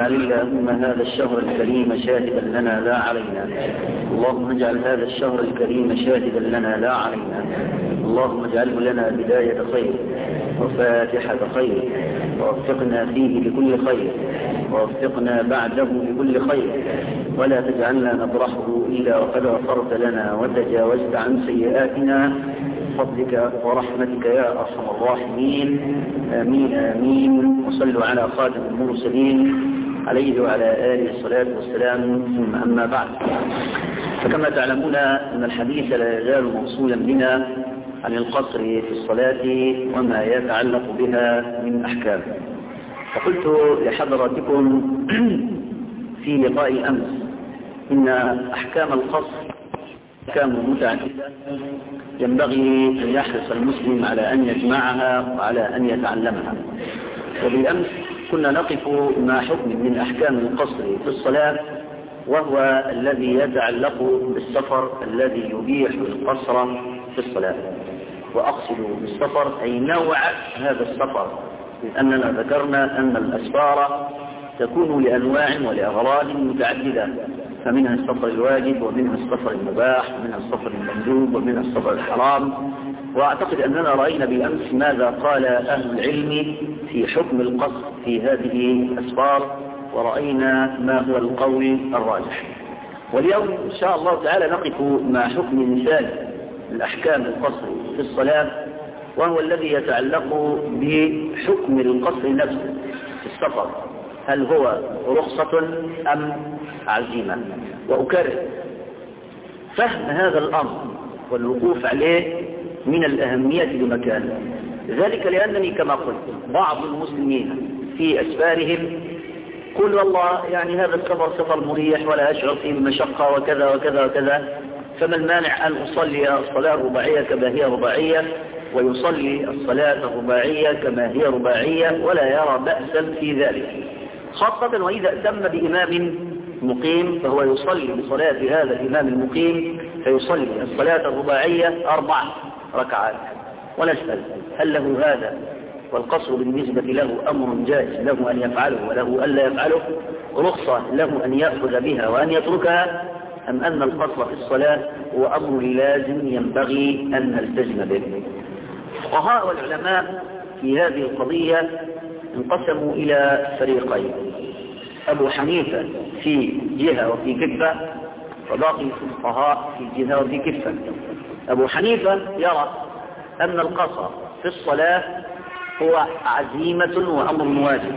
اللهم هذا الشهر الكريم شاهدا لنا لا علينا. اللهم اجعل هذا الشهر الكريم شاهدا لنا لا علينا. اللهم اجعله لنا بداية خير وفاتحة خير ووفقنا فيه لكل خير. ووفقنا بعده لكل خير. ولا تجعلنا نبرحه إلا وقد غفرت لنا وتجاوزت عن سيئاتنا. بفضلك ورحمتك يا أرحم الراحمين. آمين آمين. وصلوا على خاتم المرسلين. عليه وعلى آله الصلاة والسلام ثم أما بعد. فكما تعلمون أن الحديث لا يزال موصولا بنا عن القصر في الصلاة وما يتعلق بها من أحكام. فقلت لحضراتكم في لقاء الأمس إن أحكام القصر أحكام متعددة. ينبغي أن يحرص المسلم على أن يجمعها وعلى أن يتعلمها. وبالأمس كنا نقف مع حكم من أحكام القصر في الصلاة وهو الذي يتعلق بالسفر الذي يبيح القصر في الصلاة. وأقصد بالسفر أي نوع هذا السفر لأننا ذكرنا أن الأسفار تكون لأنواع ولأغراض متعددة فمنها السفر الواجب ومنها السفر المباح ومنها السفر المندوب ومنها السفر الحرام. وأعتقد أننا رأينا بالأمس ماذا قال أهل العلم في حكم القصر في هذه الأسفار ورأينا ما هو القول الراجح. واليوم إن شاء الله تعالى نقف مع حكم مثال الأحكام القصر في الصلاة وهو الذي يتعلق بحكم القصر نفسه في السفر. هل هو رخصة أم عزيمة؟ وأكرر فهم هذا الأمر والوقوف عليه من الأهمية لمكانه ذلك لأنني كما قلت بعض المسلمين في أسفارهم قل والله يعني هذا السفر سفر مريح ولا أشعر فيه بمشقة وكذا وكذا وكذا فما المانع أن أصلي الصلاة الرباعية كما هي رباعية ويصلي الصلاة الرباعية كما هي رباعية ولا يرى بأسا في ذلك. خاصة وإذا أتم بإمام مقيم فهو يصلي بصلاة هذا الإمام المقيم فيصلي الصلاة الرباعية أربع ركعات. ونسأل هل له هذا؟ والقصر بالنسبة له أمر جائز له أن يفعله وله ألا يفعله. رخصة له أن يأخذ بها وأن يتركها. أم أن القصر في الصلاة هو أمر لازم ينبغي أن نلتزم به؟ الفقهاء والعلماء في هذه القضية انقسموا إلى فريقين. أبو حنيفة في جهة وفي كفة وباقي الفقهاء في جهة وفي كفة أبو حنيفة يرى أن القصر في الصلاة هو عزيمة وأمر واجب.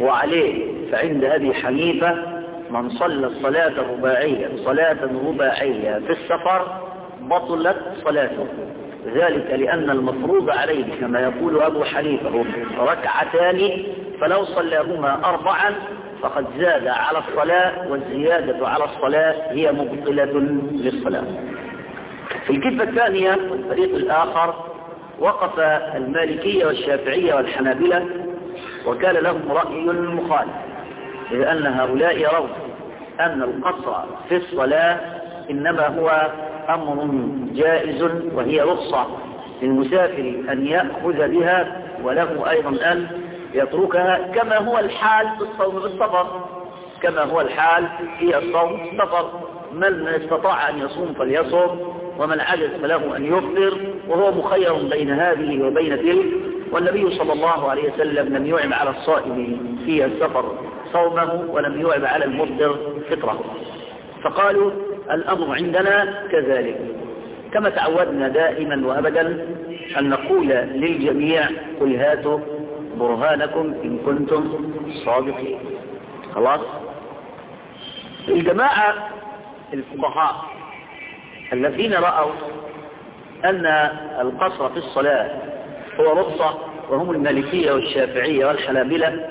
وعليه فعند أبي حنيفة من صلى الصلاة الرباعية صلاة رباعية في السفر بطلت صلاته. ذلك لأن المفروض عليه كما يقول أبو حنيفة ركعتان فلو صلاهما أربعا فقد زاد على الصلاة والزيادة على الصلاة هي مبطلة للصلاة. في الكفة الثانية والفريق الآخر وقف المالكية والشافعية والحنابلة وكان لهم رأي مخالف لأن هؤلاء يرون أن القصر في الصلاة إنما هو أمر جائز وهي رخصة للمسافر أن يأخذ بها وله أيضا أن يتركها كما هو الحال في الصوم بالسفر كما هو الحال في الصوم بالسفر. من استطاع أن يصوم فليصوم ومن عجز فله أن يفطر وهو مخير بين هذه وبين تلك. والنبي صلى الله عليه وسلم لم يعب على الصائم في السفر صومه ولم يعب على المفطر فطره. فقالوا الأمر عندنا كذلك. كما تعودنا دائما وأبدا أن نقول للجميع قل هاتوا برهانكم إن كنتم صادقين. خلاص؟ الجماعة الفقهاء الذين رأوا أن القصر في الصلاة هو رخصة وهم المالكية والشافعية والحنابلة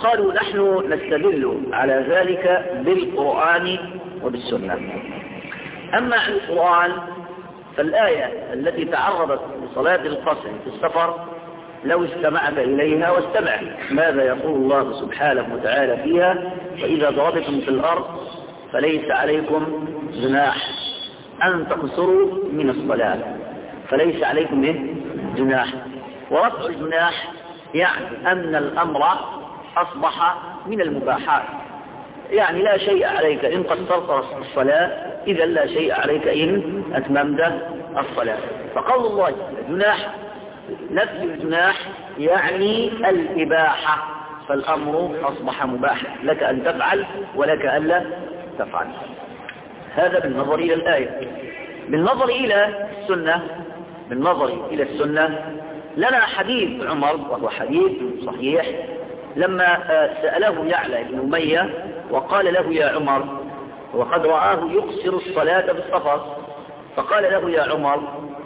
قالوا نحن نستدل على ذلك بالقرآن وبالسنة. أما القرآن فالآية التي تعرضت لصلاة القصر في السفر لو استمعت إليها واستمع ماذا يقول الله سبحانه وتعالى فيها؟ وإذا ضربتم في الأرض فليس عليكم جناح. أن تقصروا من الصلاة. فليس عليكم إيه؟ جناح. ورفع الجناح يعني أن الأمر أصبح من المباحات. يعني لا شيء عليك إن قصرت الصلاة إذا لا شيء عليك إن أتممت الصلاة. فقول الله جناح نفي الجناح يعني الإباحة. فالأمر أصبح مباحا. لك أن تفعل ولك ألا تفعل. هذا بالنظر إلى الآية. بالنظر إلى السنة بالنظر إلى السنة لنا حديث عمر وهو حديث صحيح لما سأله يعلى بن أمية وقال له يا عمر وقد رآه يقصر الصلاة بالسفر فقال له يا عمر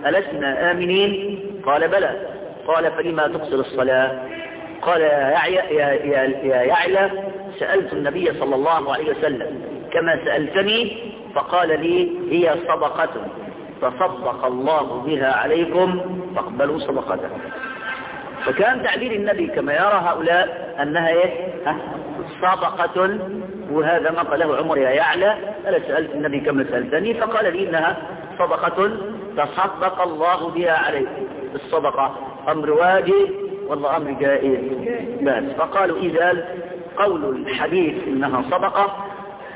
ألسنا آمنين؟ قال بلى. قال فلما تقصر الصلاة؟ قال يا, يا, يا يعلى سألت النبي صلى الله عليه وسلم كما سألتني فقال لي هي صدقة. تصدق الله بها عليكم فاقبلوا صدقته. فكان تعبير النبي كما يرى هؤلاء أنها إيه؟ صدقة. وهذا ما قاله عمر يا يعلى ألا سألت النبي كما سألتني؟ فقال لي إنها صدقة. تصدق الله بها عليكم. الصدقة أمر واجب والله أمر جائز. بس. فقالوا إذا قول الحديث إنها صدقة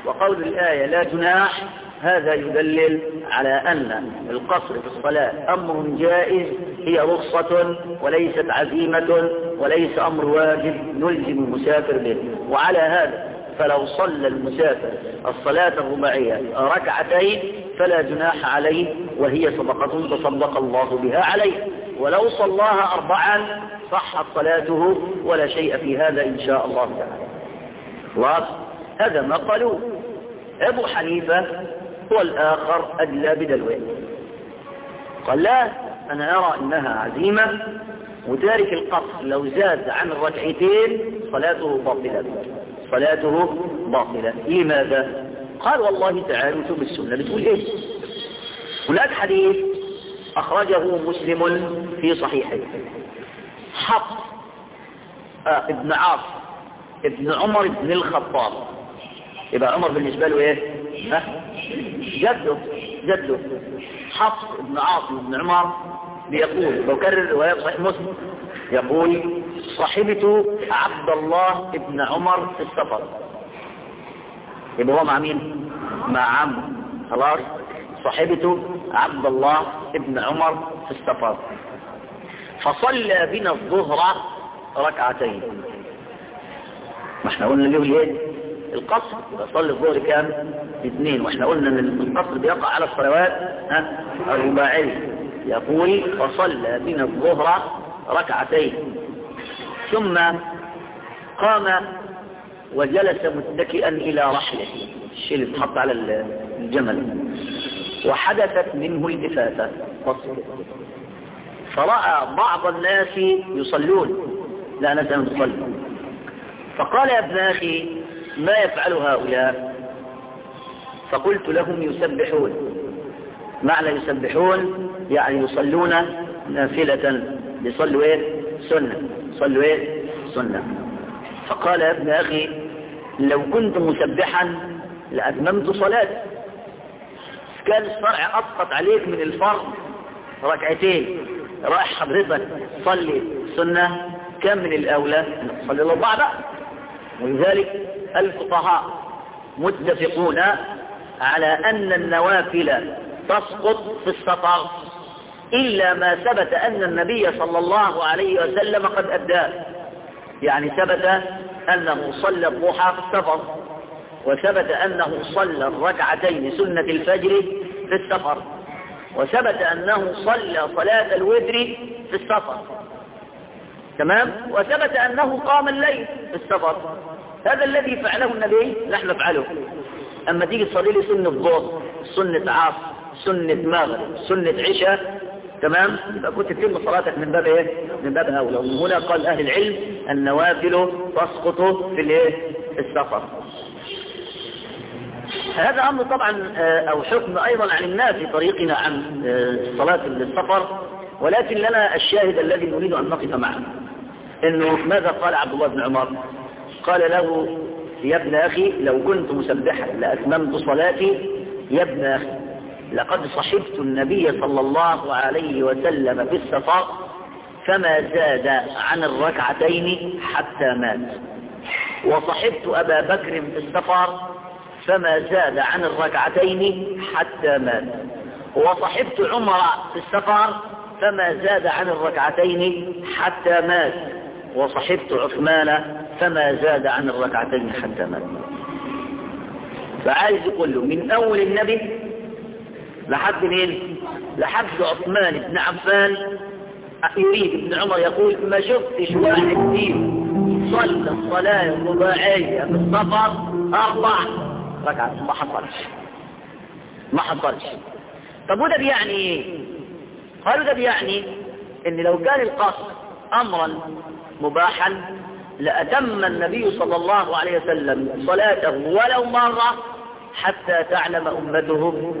وقول الآية لا جناح هذا يدلل على أن القصر في الصلاة أمر جائز هي رخصة وليست عزيمة وليس أمر واجب يلزم المسافر به. وعلى هذا فلو صلى المسافر الصلاة الرباعية ركعتين فلا جناح عليه وهي صدقة تصدق الله بها عليه. ولو صلاها أربعا صحت صلاته ولا شيء في هذا إن شاء الله تعالى. خلاص هذا ما قالوا. أبو حنيفة هو الآخر أدلى بدلوه. قال لا أنا أرى أنها عزيمة. وتارك القصر لو زاد عن الركعتين صلاته باطلة. صلاته باطلة. لماذا؟ قال والله تعالى شوف السنة بتقول إيه هناك حديث أخرجه مسلم في صحيحه حفص آه ابن عاص ابن عمر بن الخطاب. يبقى عمر بالنسبة له إيه؟ ها؟ جده جده. حفص بن عاصم بن عمر بيقول بكرر رواية صحيح مسلم يقول صحبت عبد الله بن عمر في السفر. يبقى هو مع مين؟ مع عمه خلاص؟ صحبت عبد الله بن عمر في السفر. فصلى بنا الظهر ركعتين. ما إحنا قلنا له إيه القصر يصلي الظهر كام؟ اثنين وإحنا قلنا إن القصر بيقع على الصلوات ها الرباعيه يقول فصلى بنا الظهر ركعتين. ثم قام وجلس متكئا إلى رحله. الشيء اللي اتحط على الجمل. وحدثت منه التفاته فرأى بعض الناس يصلون. لا لم تصلي فقال يا ابن أخي ما يفعل هؤلاء؟ فقلت لهم يسبحون. معنى يسبحون يعني يصلون نافلة. يصلوا إيه؟ سنة. يصلوا إيه؟ سنة. فقال يا ابن أخي لو كنت مسبحا لأتممت صلاتي كان الشرع أسقط عليك من الفرض. ركعتين. رايح حضرتك صلي. سنة. كم من الأولى؟ صلي الأربعة بقى. ولذلك الفقهاء متفقون على أن النوافل تسقط في السفر إلا ما ثبت أن النبي صلى الله عليه وسلم قد أداه يعني ثبت أنه صلى الضحى في السفر وثبت أنه صلى الركعتين سنة الفجر في السفر وثبت أنه صلى صلاة الوتر في السفر. تمام؟ وثبت أنه قام الليل في السفر. هذا الذي فعله النبي نحن نفعله. أما تيجي تصلي لي سنة ظهر سنة عصر سنة مغرب سنة عشاء تمام؟ يبقى كنت تتم صلاتك من باب إيه؟ من باب اولى ومن هنا قال أهل العلم النوافل تسقط في الإيه؟ السفر. هذا أمر طبعا أو حكم أيضا عن الناس في طريقنا عن صلاة السفر. ولكن لنا الشاهد الذي نريد أن نقف معه. إنه ماذا قال عبد الله بن عمر؟ قال له يا ابن أخي لو كنت مسبحا لأتممت صلاتي يا ابن أخي لقد صحبت النبي صلى الله عليه وسلم في السفر فما زاد عن الركعتين حتى مات. وصحبت أبا بكر في السفر فما زاد عن الركعتين حتى مات. وصحبت عمر في السفر فما زاد عن الركعتين حتى مات. وصحبت عثمان فما زاد عن الركعتين حتى مات فعايز يقول له من أول النبي لحد مين؟ لحد عثمان بن عفان. يريد ابن عمر يقول ما شفتش واحد فيهم صلى الصلاة الرباعية في السفر أربع ركعات. ما حصلش. ما حصلش. طب وده بيعني إيه؟ قالوا ده بيعني إن لو كان القصر امرا مباحا لأتم النبي صلى الله عليه وسلم صلاته ولو مرة حتى تعلم أمته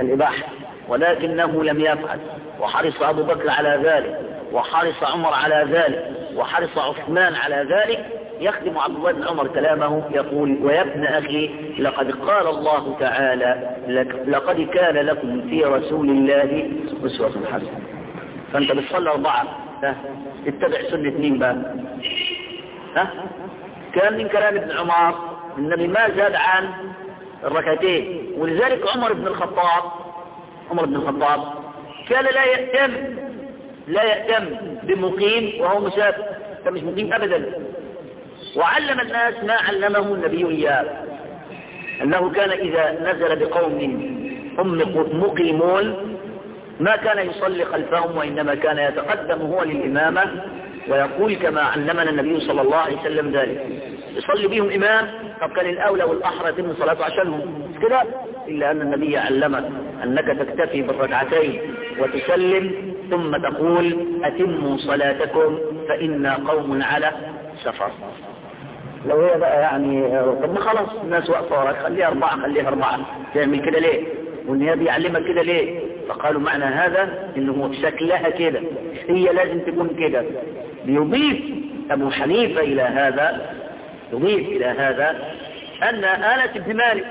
الإباحة. ولكنه لم يفعل. وحرص أبو بكر على ذلك وحرص عمر على ذلك وحرص عثمان على ذلك. يخدم عبد الله بن عمر كلامه يقول ويا ابن أخي لقد قال الله تعالى لقد كان لكم في رسول الله أسوة حسنة. فأنت بتصلي أربعة. اتبع سنة مين بقى؟ ها؟ كان من كلام ابن عمر. النبي ما زاد عن الركعتين. ولذلك عمر بن الخطاب عمر بن الخطاب كان لا يأتم لا يأتم بمقيم وهو مسافر. كان مش مقيم أبدا. وعلم الناس ما علمه النبي إياه. أنه كان إذا نزل بقوم هم مقيمون ما كان يصلي خلفهم وإنما كان يتقدم هو للإمامة ويقول كما علمنا النبي صلى الله عليه وسلم ذلك. يصلي بهم إمام طب كان الأولى والأحرى يتم صلاته عشانهم كده؟ إلا أن النبي علمك أنك تكتفي بالركعتين وتسلم ثم تقول أتموا صلاتكم فإنا قوم على سفر. لو هي بقى يعني طب خلاص الناس واقفة وراك خليها أربعة خليها أربعة. تعمل كده ليه؟ والنهاية بيعلمك كده ليه؟ فقالوا معنى هذا إنه شكلها كده هي لازم تكون كده. بيضيف أبو حنيفة إلى هذا يضيف إلى هذا أن انس بن مالك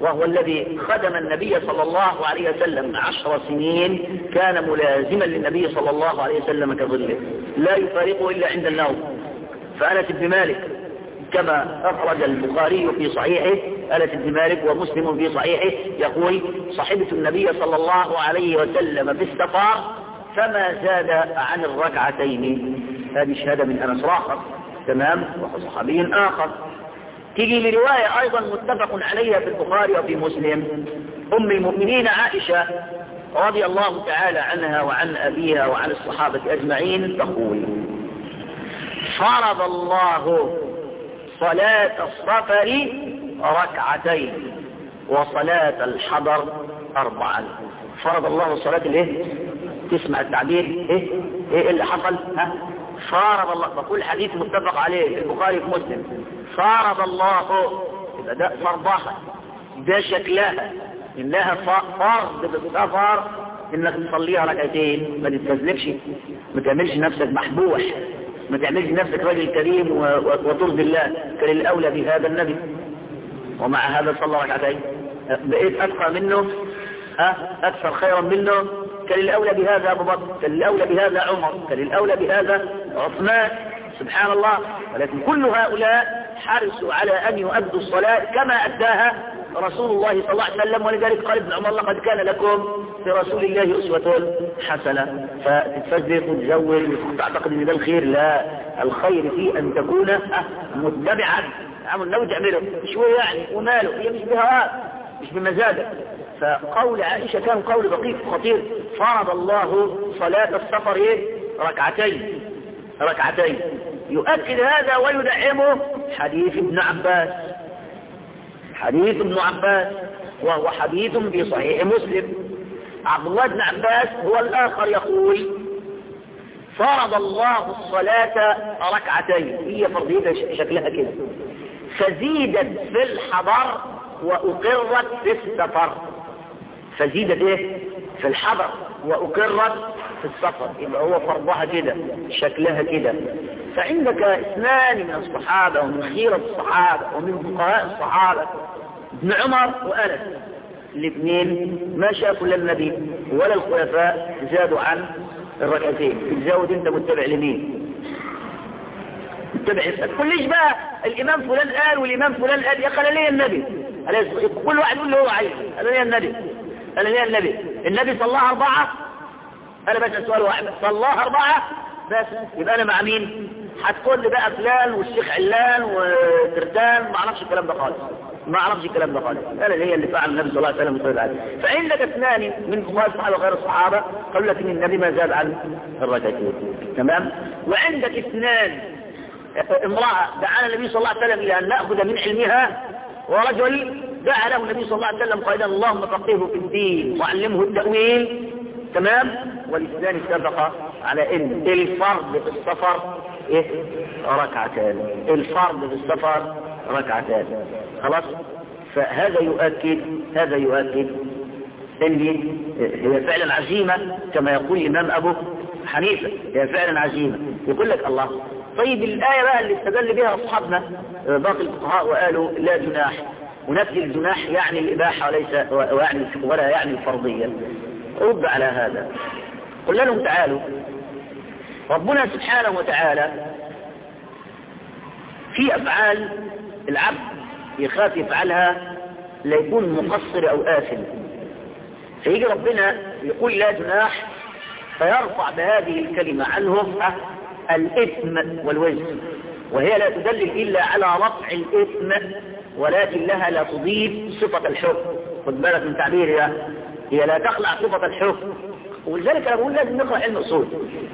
وهو الذي خدم النبي صلى الله عليه وسلم عشر سنين كان ملازما للنبي صلى الله عليه وسلم كظله لا يفارقه إلا عند النوم. فانس بن مالك كما أخرج البخاري في صحيحه أنس بن مالك ومسلم في صحيحه يقول صحبت النبي صلى الله عليه وسلم في السفر فما زاد عن الركعتين. هذه شهادة من أنس آخر تمام؟ وصحابي آخر. تيجي لرواية أيضا متفق عليها في البخاري وفي مسلم. أم المؤمنين عائشة رضي الله تعالى عنها وعن أبيها وعن الصحابة أجمعين تقول فرض الله صلاة السفر ركعتين وصلاة الحضر أربعا فرض الله صلاة الإيه؟ تسمع التعبير إيه؟ إيه اللي حصل؟ ها؟ فرض الله بقول حديث متفق عليه البخاري في مسلم. فرض الله يبقى ده فرضها. ده شكلها. إنها فرض بالسفر إنك تصليها ركعتين ما تتكذبش ما تعملش نفسك محبوح. ما تعملش نفسك راجل كريم وترضي الله كان الأولى بهذا النبي. ومع هذا صلى ركعتين بقيت أتقى منه؟ أكثر خيرا منه؟ كان الأولى بهذا أبو بكر كان الأولى بهذا عمر كان الأولى بهذا عثمان. سبحان الله. ولكن كل هؤلاء حرصوا على أن يؤدوا الصلاة كما أداها رسول الله صلى الله عليه وسلم ولذلك قال ابن عمر لقد كان لكم في رسول الله أسوة حسنة. فتتفزق وتزول وتعتقد إن ده الخير لا الخير في أن تكون متبعا. عمل لو تعمله شوية يعني وماله هي مش بهواك مش بمزاجك. فقول عائشة كان قول دقيق خطير فرض الله صلاة السفر ركعتين ركعتين. يؤكد هذا ويدعمه حديث ابن عباس. حديث ابن عباس وهو حديث في صحيح مسلم. عبد الله بن عباس هو الآخر يقول فرض الله الصلاة ركعتين. هي فرضية شكلها كده. فزيدت في الحضر وأقرت في السفر. فزيدت إيه؟ في الحضر وأقرت في السفر يبقى هو فرضها كده شكلها كده. فعندك اثنان من الصحابة ومن خيرة الصحابة ومن فقهاء الصحابة ابن عمر وأنس. الاثنين ما شافوا لا النبي ولا الخلفاء زادوا عن الركعتين. تزود انت متبع لمين؟ ما تقوليش بقى الإمام فلان قال والإمام فلان قال. يا أنا ليا النبي. كل واحد يقول اللي هو عايزه أنا ليا النبي. أنا ليا النبي. النبي صلاها أربعة أنا بسأل سؤال واحد. صلاها أربعة بس يبقى أنا مع مين؟ هتقول لي بقى فلان والشيخ علان وترتان ما أعرفش الكلام ده خالص. ما أعرفش الكلام ده خالص. أنا اللي هي اللي فعل النبي صلى الله عليه وسلم فعندك اثنان من فقهاء الصحابة وغير الصحابة قالوا لك إن النبي ما زاد عن الركعتين تمام؟ وعندك اثنان. امرأة دعانا النبي صلى الله عليه وسلم إلى أن نأخذ من علمها ورجل دعا له النبي صلى الله عليه وسلم قائلا اللهم فقهه في الدين وعلمه التأويل. تمام؟ والاثنان اتفقا على إن الفرض في السفر إيه؟ ركعتان. الفرض في السفر ركعتان. خلاص؟ فهذا يؤكد هذا يؤكد إن هي فعلا عزيمة كما يقول الإمام أبو حنيفة. هي فعلا عزيمة. يقول لك الله طيب الآية بقى اللي استدل بها أصحابنا باقي الفقهاء وقالوا لا جناح. ونفي الجناح يعني الإباحة وليس ويعني ولا يعني الفرضية. رد على هذا. قل لهم تعالوا. ربنا سبحانه وتعالى في أفعال العبد يخاف يفعلها لا يكون مقصر أو آثم. فيجي ربنا يقول لا جناح فيرفع بهذه الكلمة عنهم الإثم والوزن. وهي لا تدلل إلا على رفع الإثم ولكن لها لا تضيف صفة الحكم خد بالك من تعبيرها. هي لا تخلع صفة الحكم. ولذلك أنا بقول لازم نقرأ علم الأصول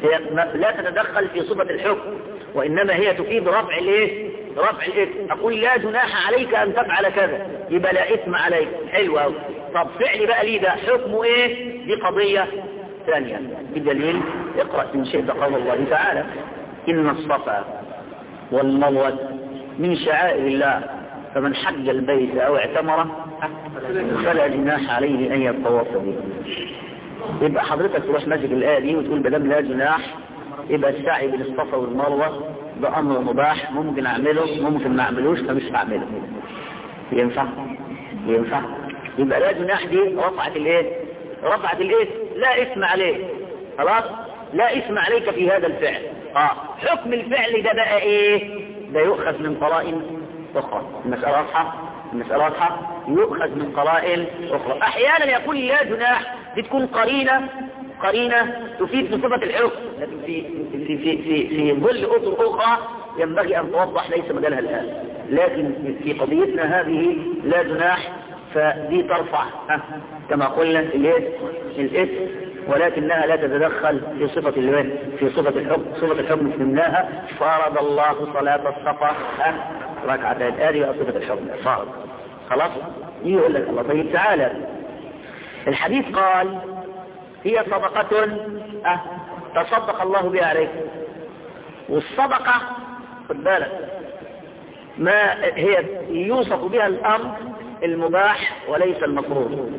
هي لا تتدخل في صفة الحكم وإنما هي تفيد رفع الإيه؟ رفع الإثم أقول لا جناح عليك أن تفعل كذا. يبقى لا إثم عليك. حلو أوي. طب فعلي بقى ليه ده؟ حكمه إيه؟ دي قضية ثانية. بدليل اقرأ إن شئت قول الله تعالى. إن الصفا والمروة من شعائر الله فمن حج البيت أو اعتمره فلا جناح عليه أن يتطوف به يبقى حضرتك تروح ماسك الآية دي وتقول بدل لا جناح يبقى السعي بين الصفا والمروة ده أمر مباح ممكن أعمله ممكن ما أعملوش فمش هعمله. ينفع؟ ينفع. يبقى لا جناح دي رفعت الإيه؟ رفعت الإيه؟ لا اسم عليه خلاص؟ لا اسم عليك في هذا الفعل. آه. حكم الفعل ده بقى إيه؟ ده يؤخذ من قرائن أخرى. المسألة واضحة المسألة واضحة يؤخذ من قرائن أخرى. أحيانا يقول لا جناح. دي تكون قرينة. قرينة تفيد بصفة الحكم لكن في في في في في ظل أطر أخرى ينبغي أن توضح ليس مجالها الآن. لكن في قضيتنا هذه لا جناح فدي ترفع. كما قلنا الاسم ولكنها لا تتدخل في صفة الوين في صفة الحكم. صفة الحكم فهمناها فرض الله صلاة الصفا. ركعتين. هذه صفة الحكم فرض خلاص؟ يقول لك الله. طيب تعالى الحديث قال هي صدقة أه تصدق الله بها عليك. والصدقة خد بالك ما هي يوصف بها الأمر المباح وليس المفروض.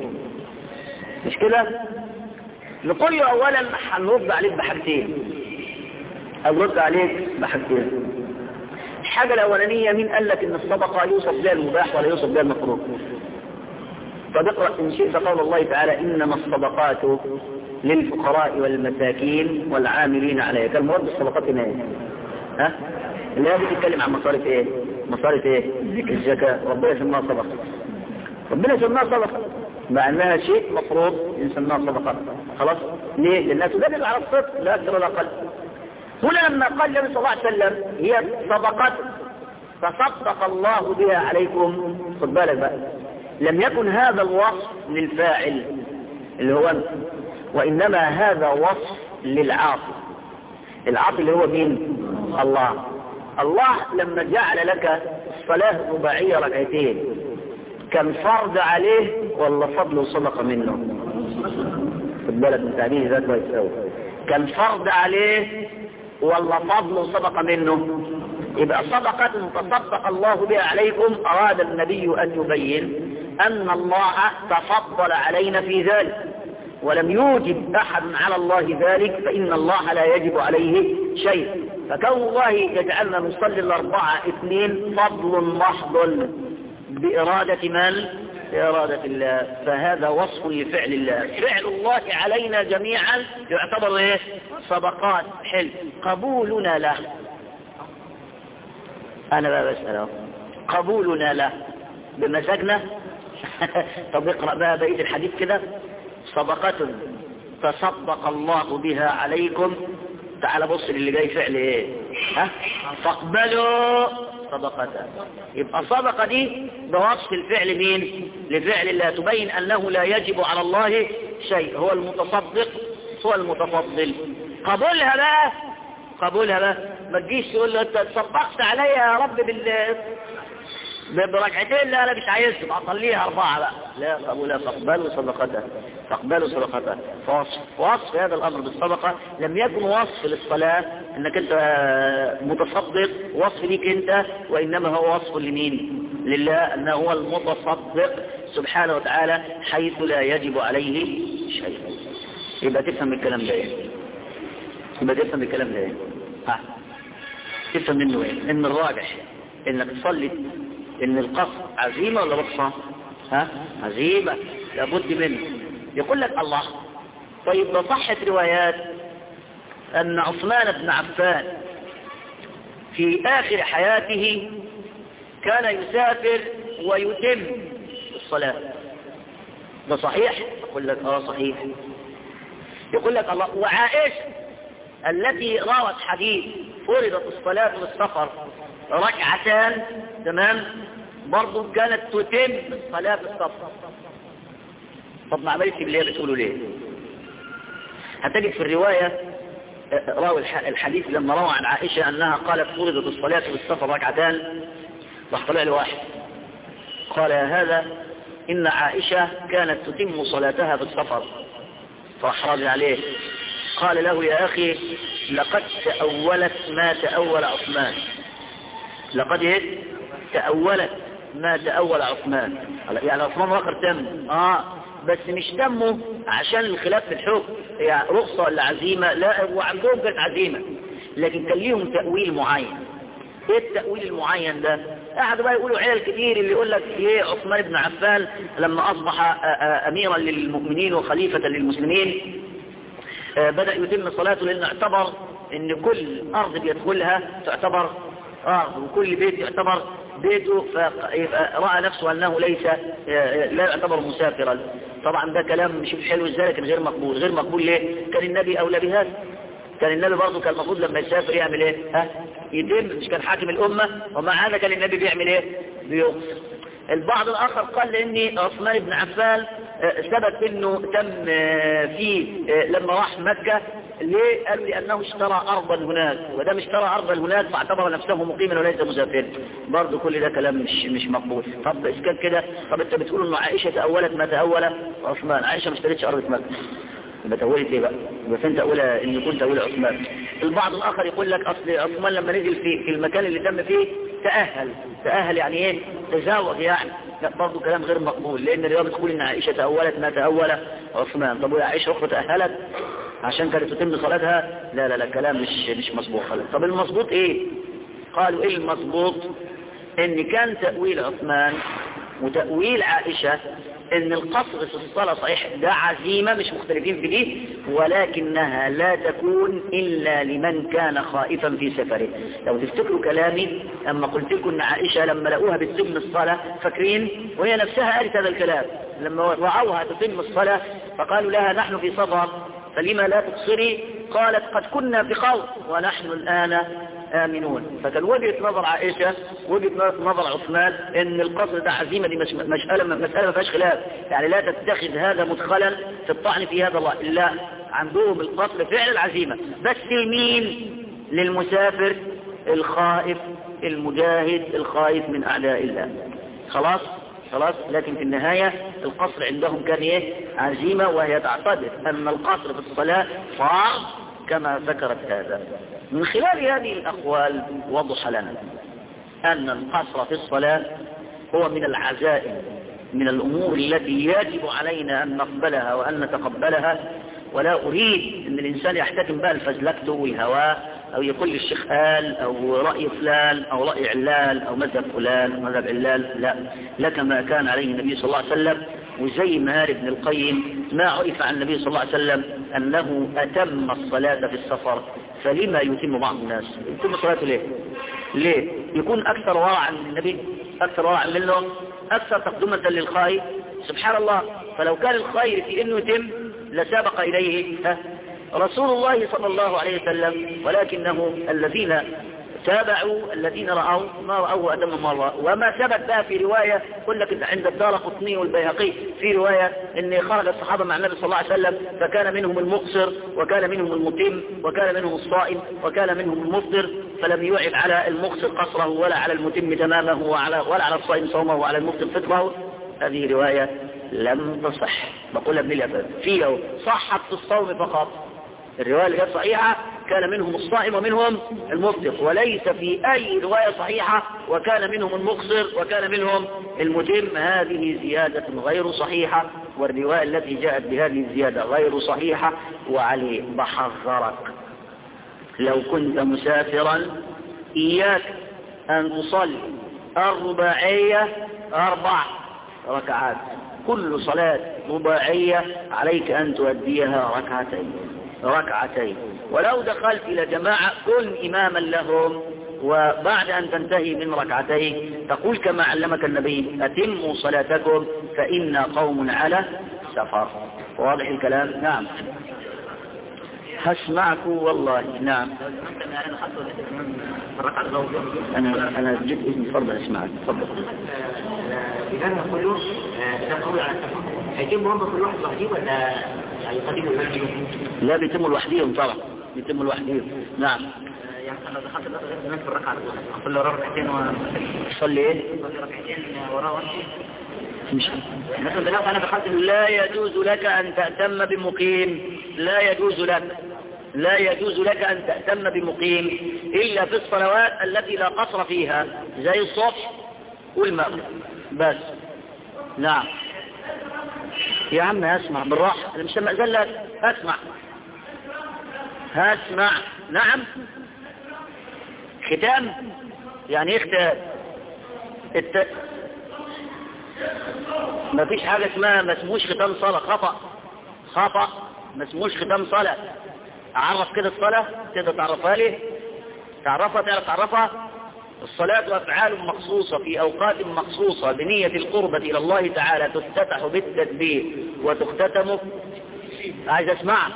مش كده؟ نقول له اولا هنرد عليك بحاجتين. هنرد عليك بحاجتين. الحاجة الأولانية مين قال لك إن الصدقة يوصف بها المباح ولا يوصف بها المفروض. طب اقرأ إن شئت قول الله تعالى إنما الصدقات للفقراء والمساكين والعاملين عليها. كان مراد الصدقات هنا إيه؟ ها؟ اللي هي بتتكلم عن مصاريف إيه؟ مصاريف إيه؟ الزكاة. ربنا سماها صدقة. ربنا سماها صدقة. مع إنها شيء مفروض. يسمى صدقة. خلاص؟ ليه؟ لأنها تدلل على الصدق لا أكثر ولا أقل هنا لما قال النبي صلى الله عليه وسلم هي صدقة تصدق الله بها عليكم. خد بالك بقى. لم يكن هذا الوصف للفاعل اللي هو انت وإنما هذا وصف للعاصي. العاصي اللي هو مين؟ الله. الله لما جعل لك الصلاة رباعية ركعتين كان فرض عليه ولا فضل وصدقة منه. خد بالك من تعبير ذات ما يساوي كان فرض عليه ولا فضل وصدقة منه. يبقى صدقة تصدق الله بها عليكم. أراد النبي أن يبين أن الله تفضل علينا في ذلك. ولم يوجب أحد على الله ذلك فإن الله لا يجب عليه شيء. فكون الله يجعلنا نصلي الأربعة اثنين. فضل محض بإرادة من؟ بإرادة الله فهذا وصف لفعل الله. فعل الله علينا جميعا يعتبر إيه؟ صدقات. حلم قبولنا له. أنا بقى بسأله قبولنا له. بمزاجنا؟ طب اقرأ بقى بقية الحديث كده. صدقة. تصدق الله بها عليكم. تعال بص للي جاي فعل إيه؟ ها؟ فاقبلوا. صدقته يبقى الصدقة دي بوصف الفعل مين؟ لفعل الله تبين أنه لا يجب على الله شيء. هو المتصدق هو المتفضل. قبولها بقى. قبولها بقى. ما تجيش تقول له أنت تصدقت عليا يا رب بال بركعتين لا لا مش عايزهم أصليها أربعة بقى. لا قبولها فاقبلوا صدقتها فاقبلوا صدقتها فوصف وصف هذا الأمر بالصدقة. لم يكن وصف للصلاة إنك أنت متصدق. وصف ليك أنت وإنما هو وصف لمين؟ لله أنه هو المتصدق سبحانه وتعالى حيث لا يجب عليه شيء. يبقى تفهم الكلام ده إيه؟ يبقى تفهم الكلام ده إيه؟ ها؟ تفهم منه إيه؟ إن الراجح إنك تصلي إن القصر عزيمة ولا رخصة ها؟ عزيمة لابد منه. يقول لك الله طيب ده صحت روايات أن عثمان بن عفان في آخر حياته كان يسافر ويتم الصلاة. ده صحيح؟ يقول لك آه صحيح. يقول لك الله وعائشة التي روت حديث فرضت الصلاة بالسفر ركعتان تمام؟ برضو كانت تتم الصلاة بالسفر طب ما عملتش بالليل بتقولوا ليه؟ هتجد في الرواية راوي الحديث لما روى عن عائشة أنها قالت فرضت الصلاة بالسفر ركعتان راح طلع له واحد. قال يا هذا إن عائشة كانت تتم صلاتها بالسفر فراح راضي عليه. قال له يا أخي لقد تأولت ما تأول عثمان. لقد إيه؟ تأولت ما تأول عثمان. يعني عثمان وقر تم آه بس مش تمه عشان الخلاف في الحكم. يعني رخصة ولا عزيمة؟ لا هو عندهم كانت عزيمة. لكن كان ليهم تأويل معين. إيه التأويل المعين ده؟ قعدوا بقى يقولوا علل كتير اللي يقول لك إيه عثمان بن عفان لما أصبح اميرا للمؤمنين وخليفة للمسلمين بدأ يتم صلاته لأنه اعتبر إن كل أرض بيدخلها تعتبر ارض وكل بيت يعتبر بيته فرأى نفسه أنه ليس لا يعتبر مسافرا. طبعا ده كلام مش حلو إزاي لكن غير مقبول. غير مقبول ليه؟ كان النبي أولى بهذا. كان النبي برضه كان المفروض لما يسافر يعمل إيه؟ ها؟ يتم مش كان حاكم الأمة ومع هذا كان النبي بيعمل إيه؟ بيقصر البعض الآخر قال ان عثمان بن عفان ثبت إنه تم في لما راح مكة ليه؟ قالوا لأنه اشترى أرضا هناك ودام اشترى أرضا هناك فاعتبر نفسه مقيما وليس مسافرا. برضه كل ده كلام مش مش مقبول. طب اذا كان كده؟ طب أنت بتقول ان عائشة تأولت ما تأول؟ عثمان عائشة ما اشترتش ارض مكة. يبقى تأولت إيه بقى؟ يبقى فين تأولة إن يكون تأولة عثمان. البعض الآخر يقول لك أصل عثمان لما نزل في في المكان اللي تم فيه تأهل. تأهل يعني إيه؟ تزاوج يعني. لا برضه كلام غير مقبول لأن الرواية بتقول إن عائشة تأولت ما تأول عثمان. طب ويا عائشة أخرى تأهلت؟ عشان كانت تتم صلاتها؟ لا لا لا كلام مش مش مظبوط خالص. طب المظبوط إيه؟ قالوا إيه المظبوط إن كان تأويل عثمان وتأويل عائشة إن القصر في الصلاة صحيح ده عزيمة مش مختلفين في دي ولكنها لا تكون إلا لمن كان خائفا في سفره. لو تفتكروا كلامي اما قلت لكم إن عائشة لما لقوها بتتم الصلاة فاكرين؟ وهي نفسها قالت هذا الكلام. لما رعوها تتم الصلاة فقالوا لها نحن في سفر فلما لا تقصري قالت قد كنا في خوف ونحن الآن آمنون. فكان وجهة نظر عائشة وجهة نظر عثمان إن القصر ده عزيمة دي مش مسألة مسألة ما فيهاش خلاف. يعني لا تتخذ هذا مدخلا في الطعن في هذا الله. لا عندهم القصر فعل العزيمة بس لمين للمسافر الخائف المجاهد الخائف من أعداء الله. خلاص؟ خلاص لكن في النهاية القصر عندهم كان إيه؟ عزيمة وهي تعتبر أن القصر في الصلاة فرض كما ذكرت هذا. من خلال هذه الأقوال وضح لنا أن القصر في الصلاة هو من العزائم من الأمور التي يجب علينا أن نقبلها وأن نتقبلها ولا أريد أن الإنسان يحتكم بقى الفزلكته والهواء أو يقول الشيخ قال أو رأي فلان أو رأي علال أو مذهب فلان أو مذهب علال لا. لك ما كان عليه النبي صلى الله عليه وسلم وزي ما قال ابن القيم. ما عرف عن النبي صلى الله عليه وسلم أنه أتم الصلاة في السفر فلما يتم بعض الناس؟ يتم صلاته ليه؟ ليه؟ يكون أكثر ورعا من النبي أكثر ورعا منه أكثر تقدمة للخير سبحان الله. فلو كان الخير في أنه يتم لسابق إليه رسول الله صلى الله عليه وسلم ولكنه الذين تابعوا الذين رأوا ما رأوه أتم مرة. وما ثبت بقى في رواية قل لك عند الدار قطني والبيهقي في رواية ان خرج الصحابة مع النبي صلى الله عليه وسلم فكان منهم المقصر وكان منهم المتم وكان منهم الصائم وكان منهم المفطر فلم يعب على المقصر قصره ولا على المتم تمامه وعلى ولا على الصائم صومه وعلى المفطر فطره. هذه رواية لم تصح. بقول ابن الأفاد فيه صحت في الصوم فقط. الرواية اللي جت صحيحة كان منهم الصائم ومنهم المفطر وليس في أي رواية صحيحة وكان منهم المقصر وكان منهم المتم. هذه زيادة غير صحيحة والرواية التي جاءت بهذه الزيادة غير صحيحة. وعليه بحذرك لو كنت مسافرا إياك أن تصلي الرباعية أربع ركعات. كل صلاة رباعية عليك أن تؤديها ركعتين ركعتين. ولو دخلت إلى جماعة كن إماما لهم وبعد أن تنتهي من ركعتين تقول كما علمك النبي أتموا صلاتكم فإن قوم على سفر. واضح الكلام؟ نعم. هسمعك والله. نعم. أنا أنا جد اسمي تفضل اسمعك تفضل. إذا كله ده قوي على السفر هيتم واحد لوحده ولا يعني المسجد لا بيتموا لوحديهم طبعا بيتموا لوحديهم نعم. يعني أنا دخلت الناس في الركعة الأولى. وراه ركعتين تصلي إيه ركعتين وراه وامشي مش أنا دخلت. لا يجوز لك أن تأتم بمقيم. لا يجوز لك. لا يجوز لك أن تأتم بمقيم إلا في الصلوات التي لا قصر فيها. زي الصبح والمغرب. بس. نعم. يا عم اسمع بالراحة. أنا مش لما أذن لك اسمع. هسمع نعم. ختام. يعني إيه ختام الت... ما فيش حاجة اسمها ما اسموش ختام صلاة. خطأ. خطأ. ما اسموش ختام صلاة. عرف كده الصلاة تقدر تعرفها لي؟ تعرفها تعرف تعرفها؟ الصلاة أفعال مخصوصة في أوقات مخصوصة بنية القربة إلى الله تعالى تفتتح بالتدبير وتختتم. عايز أسمع؟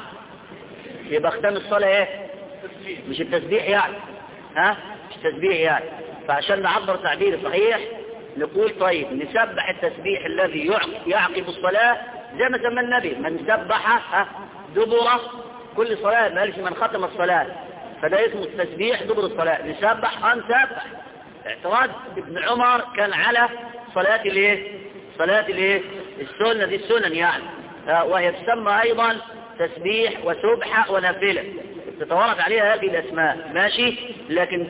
يبقى ختام الصلاة إيه؟ مش التسبيح يعني. ها؟ مش التسبيح يعني. فعشان نعبر تعبير صحيح نقول طيب نسبح التسبيح الذي يعقب الصلاة زي ما سمى النبي من سبح ها دبر كل صلاة ما قالش من ختم الصلاة فده اسمه التسبيح دبر الصلاة. نسبح أن سبح اعتراض ابن عمر كان على صلاة الايه؟ صلاة الايه؟ السنة دي السنن يعني. وهي تسمى أيضا تسبيح وسبحة ونافلة. تتورد عليها هذه الأسماء ماشي؟ لكن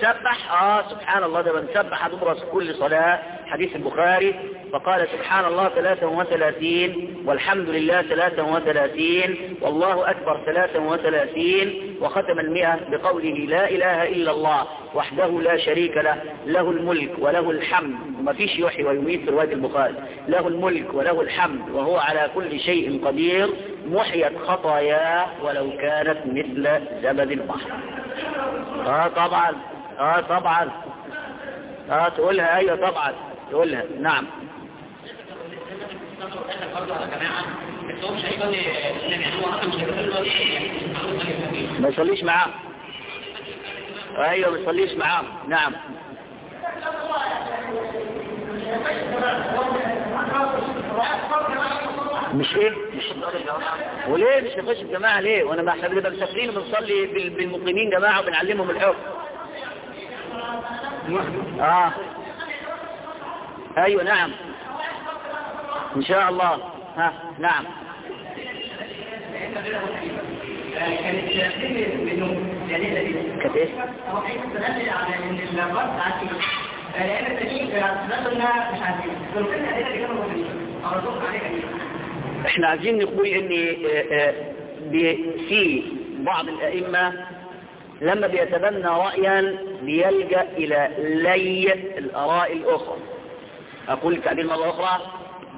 تسبح آه سبحان الله ده بنسبح دبر كل صلاة. حديث البخاري فقال سبحان الله 33 والحمد لله 33 والله أكبر 33 وختم المئة بقوله لا إله إلا الله وحده لا شريك له له الملك وله الحمد. وما فيش يحيي ويميت في رواية البخاري. له الملك وله الحمد وهو على كل شيء قدير محيت خطاياه ولو كانت مثل زبد البحر. آه طبعا آه طبعا. آه تقولها أيوه طبعا تقولها. نعم. ما يصليش معاه أيوه ما يصليش معاه نعم. مش إيه؟ مش وليه؟ مش نخش الجماعة ليه؟ وأنا ما إحنا بنبقى مسافرين وبنصلي بالمقيمين جماعة وبنعلمهم الحكم. آه. أيوه نعم. إن شاء الله. ها نعم. كانت إحنا عايزين نقول إن في بعض الأئمة لما بيتبنى رأيا بيلجأ إلى لي الآراء الأخرى. أقول التعبير مرة أخرى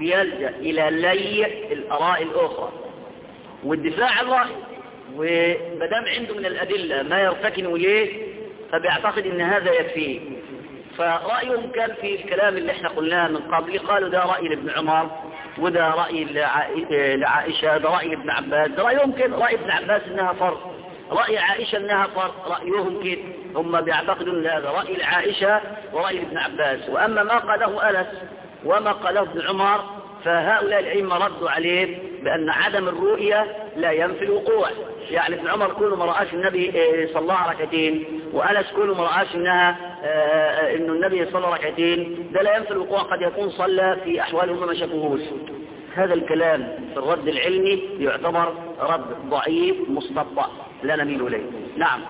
بيلجأ إلى لي الآراء الأخرى. والدفاع عن الرأي ومدام عنده من الأدلة ما يرتكن إليه فبيعتقد إن هذا يكفيه فرأيهم كان في الكلام اللي إحنا قلناه من قبل قالوا ده رأي لابن عمر وده رأي لعائشة ده رأي لابن عباس. ده رأيهم كده رأي ابن عباس إنها فرض رأي عائشة إنها فرض رأيهم كده. هم بيعتقدوا إن هذا رأي لعائشة ورأي لابن عباس. وأما ما قاله أنس وما قاله ابن عمر فهؤلاء العلم ردوا عليه بأن عدم الرؤية لا ينفي الوقوع. يعني ابن عمر كله ما رآش النبي صلى ركعتين وأنس كله ما رآش إنها إنه النبي صلى ركعتين ده لا ينفي الوقوع قد يكون صلى في أحوال هم ما شافوهوش. هذا الكلام في الرد العلمي يعتبر رد ضعيف مستطع لا نميل إليه. نعم.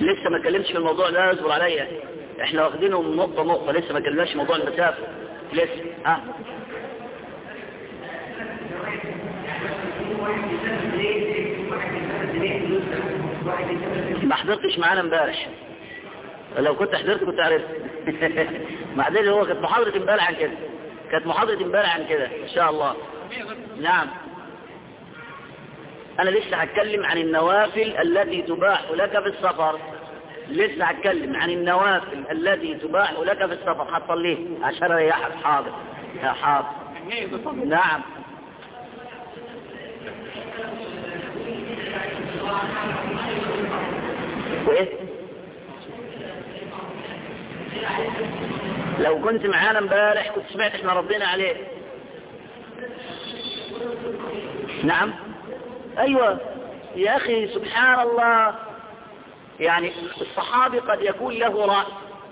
لسه ما اتكلمتش في الموضوع ده اصبر عليا. إحنا واخدينه نقطة نقطة لسه ما اتكلمناش موضوع المسافة. لسه ها؟ ما حضرتش معانا امبارح. لو كنت حضرت كنت عرفت. ما حضرتش هو كانت محاضرة امبارح عن كده. كانت محاضرة امبارح عن كده إن شاء الله. نعم. أنا لسه هتكلم عن النوافل التي تباح لك في السفر. لسه هتكلم عن النوافل التي تباح لك في السفر. هتصليه عشان اريحك حاضر. يا حاضر. نعم. وإيه؟ لو كنت معانا امبارح كنت سمعت إحنا ردينا عليه نعم. أيوه. يا أخي سبحان الله. يعني الصحابي قد يكون له رأي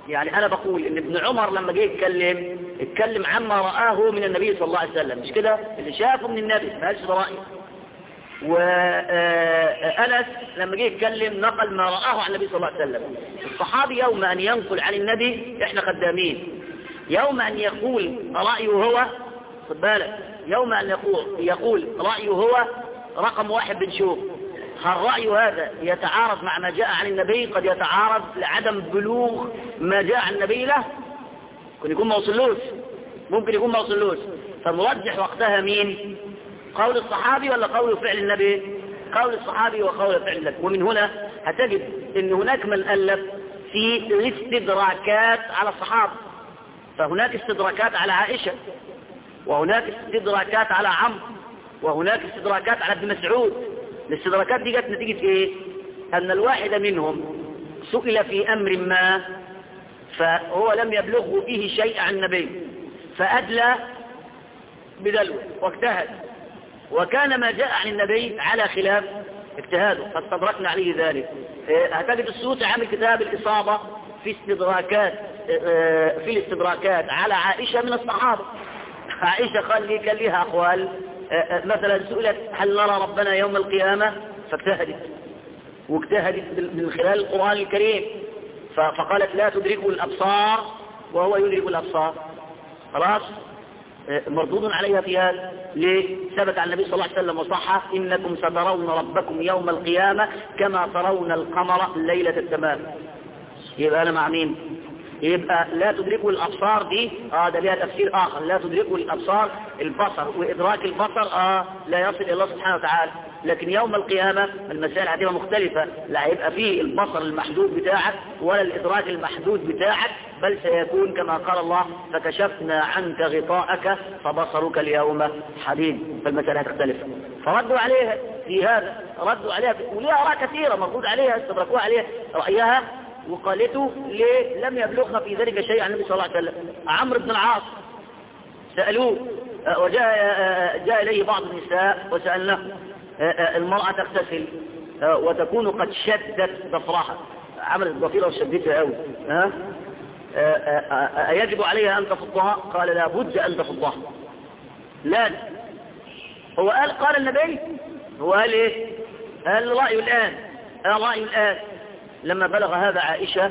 يعني أنا بقول إن ابن عمر لما جه يتكلم اتكلم عما رآه من النبي صلى الله عليه وسلم. مش كده؟ اللي شافه من النبي ما ده رأي. وأنس لما جه يتكلم نقل ما رآه عن النبي صلى الله عليه وسلم. الصحابي يوم أن ينقل عن النبي إحنا خدامين. يوم أن يقول رأيه هو خد بالك يوم أن يقول, يقول رأيه هو رقم واحد بنشوف هل رأي هذا يتعارض مع ما جاء عن النبي قد يتعارض لعدم بلوغ ما جاء عن النبي له. ممكن يكون ما وصلوش ممكن يكون ما وصلوش فمرجح وقتها مين؟ قول الصحابي ولا قول فعل النبي؟ قول الصحابي وقول فعل النبي. ومن هنا هتجد إن هناك من ألف في الاستدراكات على الصحابة. فهناك استدراكات على عائشة. وهناك استدراكات على عمرو. وهناك استدراكات على ابن مسعود. الاستدراكات دي جت نتيجة إيه؟ أن الواحد منهم سئل في أمر ما فهو لم يبلغه فيه شيء عن النبي فأدلى بدلوه واجتهد. وكان ما جاء عن النبي على خلاف اجتهاده. فاستدركنا عليه ذلك. هتجد السوط عامل كتاب الإصابة في استدراكات في الاستدراكات على عائشة من الصحابة. عائشة قال لي كان لها أقوال مثلا سئلت هل نرى ربنا يوم القيامة؟ فاجتهدت. واجتهدت من خلال القرآن الكريم. فقالت لا تدركه الأبصار وهو يدرك الأبصار. خلاص؟ مردود عليها في هذا. ليه؟ ثبت عن النبي صلى الله عليه وسلم وصحة إنكم سترون ربكم يوم القيامة كما ترون القمر ليلة التمام. يبقى أنا مع مين؟ يبقى لا تدركوا الأبصار دي آه ده ليها تفسير آخر. لا تدركوا الأبصار البصر وإدراك البصر آه لا يصل إلى الله سبحانه وتعالى. لكن يوم القيامة المسائل هتبقى مختلفة. لا هيبقى فيه البصر المحدود بتاعك ولا الإدراك المحدود بتاعك بل سيكون كما قال الله فكشفنا عنك غطاءك فبصرك اليوم حديد. فالمسألة هتختلف. فردوا عليها في هذا ردوا عليها وليها آراء كثيرة مردود عليها استدركوها عليها رأيها وقالته ليه لم يبلغها في ذلك شيء عن النبي صلى الله عليه وسلم. عمرو بن العاص سألوه وجاء جاء إليه بعض النساء وسألناه المرأة تغتسل وتكون قد شدت ضفرها عملت ضفيرة وشدتها قوي ها؟ يجب عليها أن تفضها؟ قال لا بد أن تفضها. لا. هو قال قال النبي هو قال إيه؟ قال رأيه الآن رأيه الآن. لما بلغ هذا عائشة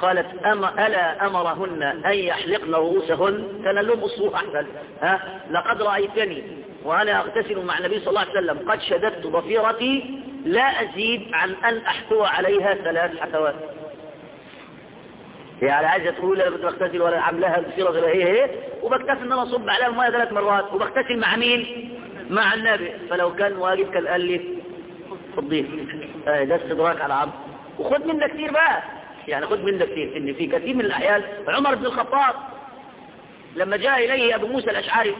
قالت أما ألا أمرهن أن يحلقن رؤوسهن؟ كان لهم أصوه أحسن. ها؟ لقد رأيتني وأنا أغتسل مع النبي صلى الله عليه وسلم. قد شددت ضفيرتي لا أزيد عن أن أحتوى عليها ثلاث حتوات يعني عايزة تقول أنا كنت بغتسل ولا عاملاها ضفيرة غير هي هي. وبكتسل أن أنا أصب عليها المية ثلاث مرات. وبغتسل مع مين؟ مع النبي. فلو كان واجب كان قال لي آه ده استدراك على عبد وخد منه كتير بقى. يعني خد منه كتير إن في كثير من الأحيان عمر بن الخطاب لما جاء إليه أبو موسى الأشعري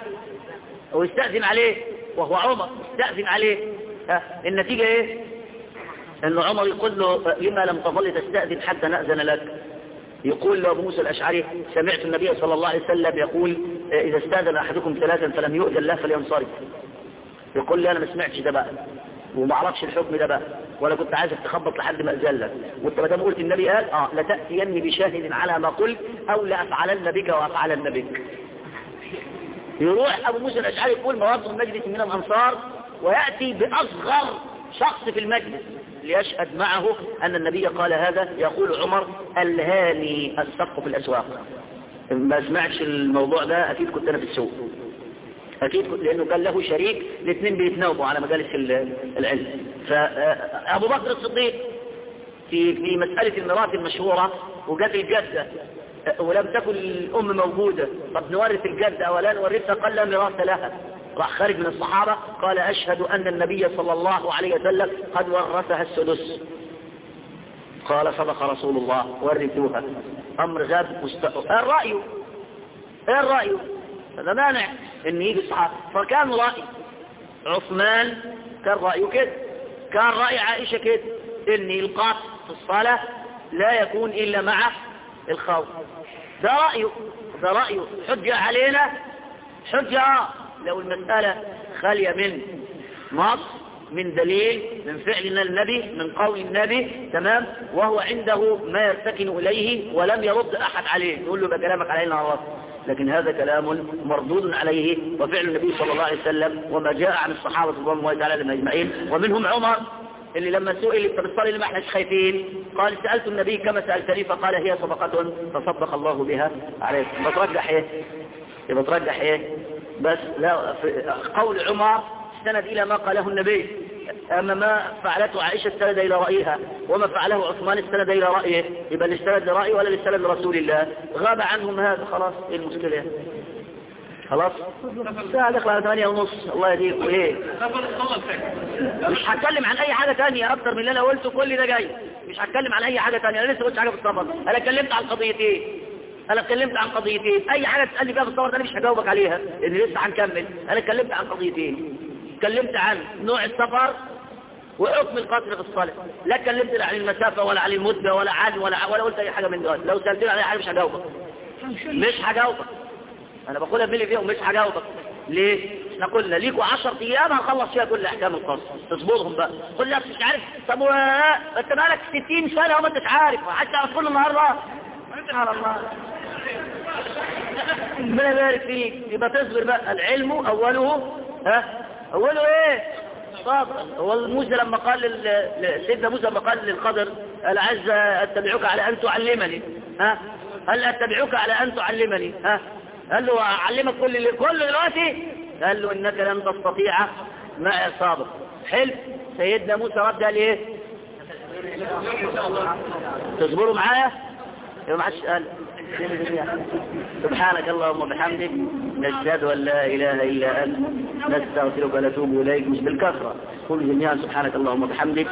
واستأذن عليه وهو عمر استأذن عليه النتيجة إيه؟ ان عمر يقول له لما لم تظل تستأذن حتى نأذن لك. يقول له أبو موسى الأشعري سمعت النبي صلى الله عليه وسلم يقول إذا استأذن أحدكم ثلاثا فلم يؤذن له فلينصرف. يقول لي أنا ما سمعتش ده بقى. وما أعرفش الحكم ده بقى. ولا كنت عايزك تخبط لحد ما اذن لك. وانت ما دام قلت النبي قال آه لتأتيني بشاهد على ما قلت أو لأفعلن بك وأفعلن بك. يروح أبو موسى الأشعري يقول موظف مجلس من الأنصار ويأتي بأصغر شخص في المجلس ليشهد معه أن النبي قال هذا. يقول عمر ألهاني السق في الأسواق. ما سمعتش الموضوع ده أكيد كنت أنا في السوق. أكيد كنت لأنه كان له شريك الاثنين بيتناوبوا على مجالس العلم. فابو بكر الصديق في في مسألة الميراث المشهوره وجت الجدة ولم تكن الأم موجودة. طب نورث الجدة ولا نورثها؟ قال لا ميراث لها. راح خارج من الصحابة قال أشهد أن النبي صلى الله عليه وسلم قد ورثها السدس. قال صدق رسول الله ورثوها. أمر غاب مست... إيه الرأي؟ إيه الرأي؟ هذا مانع ان يجي الصحابة فكان رأي عثمان كان رأيه كده كان رأي عائشة كده ان القاط في الصلاة لا يكون إلا مع الخوف ده رأيه ده رأيه. حجة علينا حجة. لو المسألة خالية من نص من دليل من فعل النبي من قول النبي تمام؟ وهو عنده ما يرتكن إليه ولم يرد أحد عليه. يقول له بكلامك علينا على لكن هذا كلام مردود عليه وفعل النبي صلى الله عليه وسلم وما جاء عن الصحابة رضوان الله تعالى عليهم أجمعين. ومنهم عمر اللي لما سئل انت بتصلي اللي ما احناش خايفين قال سألت النبي كما سألتني فقال هي صدقة. فصدق الله بها عليك بترجح إيه؟ بترجح إيه؟ بس لا قول عمر استند إلى ما قاله النبي. اما ما فعلته عائشة استند إلى رأيها؟ وما فعله عثمان استند إلى رأيه؟ يبقى اللي استند لرأيه ولا اللي استند لرسول الله؟ غاب عنهم هذا خلاص إيه المشكلة؟ خلاص؟ الساعة داخل على ثمانية ونص. الله يهديك. وايه مش هتكلم عن أي حاجة تانية أكتر من اللي أنا قلته. كل ده جاي. مش هتكلم عن أي حاجة تانية. أنا لسه قلتش حاجة في السفر. أنا اتكلمت عن قضيتين أنا اتكلمت عن قضيتين أي حاجة تسألني فيها في السفر أنا مش هجاوبك عليها. لأن لسه هنكمل. أنا اتكلمت عن قضيتين اتكلمت عن نوع السفر وحكم القتل في الصلاة لا اتكلمت عن المسافة ولا عن المدة ولا عن ولا ولا قلت أي حاجة من دول. لو سألتني عن أي حاجة مش هجاوبك. مش هجاوبك. أنا بقولها بملي فيهم مش هجاوبك. ليه؟ إحنا قلنا ليكوا 10 أيام هنخلص فيها كل أحكام القصر تصبرهم بقى. قول لي مش عارف. طب. أنت بقالك 60 سنة وما انتش عارف حتى تعرف كل النهارده سبحان الله. ربنا يبارك فيك. يبقى تصبر بقى. العلم أوله ها؟ أوله إيه؟ صابر هو موسى لما قال. سيدنا موسى لما قال للخضر قال عز أتبعك على أن تعلمني؟ ها؟ هل أتبعك على أن تعلمني؟ ها؟ قال له أعلمك كل اللي كل دلوقتي؟ قال له إنك لن تستطيع معي صابر حلو. سيدنا موسى رد قال إيه؟ تصبروا معايا؟ ما حدش قال سبحانك اللهم وبحمدك نشهد أن لا إله إلا أنت نستغفرك ونتوب إليك مش بالكثرة. قل جميعا سبحانك اللهم وبحمدك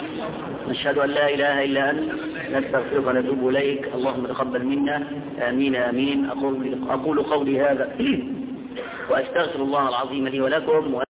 نشهد أن لا إله إلا أنت نستغفرك ونتوب إليك. اللهم تقبل منا. آمين آمين. أقول, أقول قولي هذا. وأستغفر الله العظيم لي ولكم.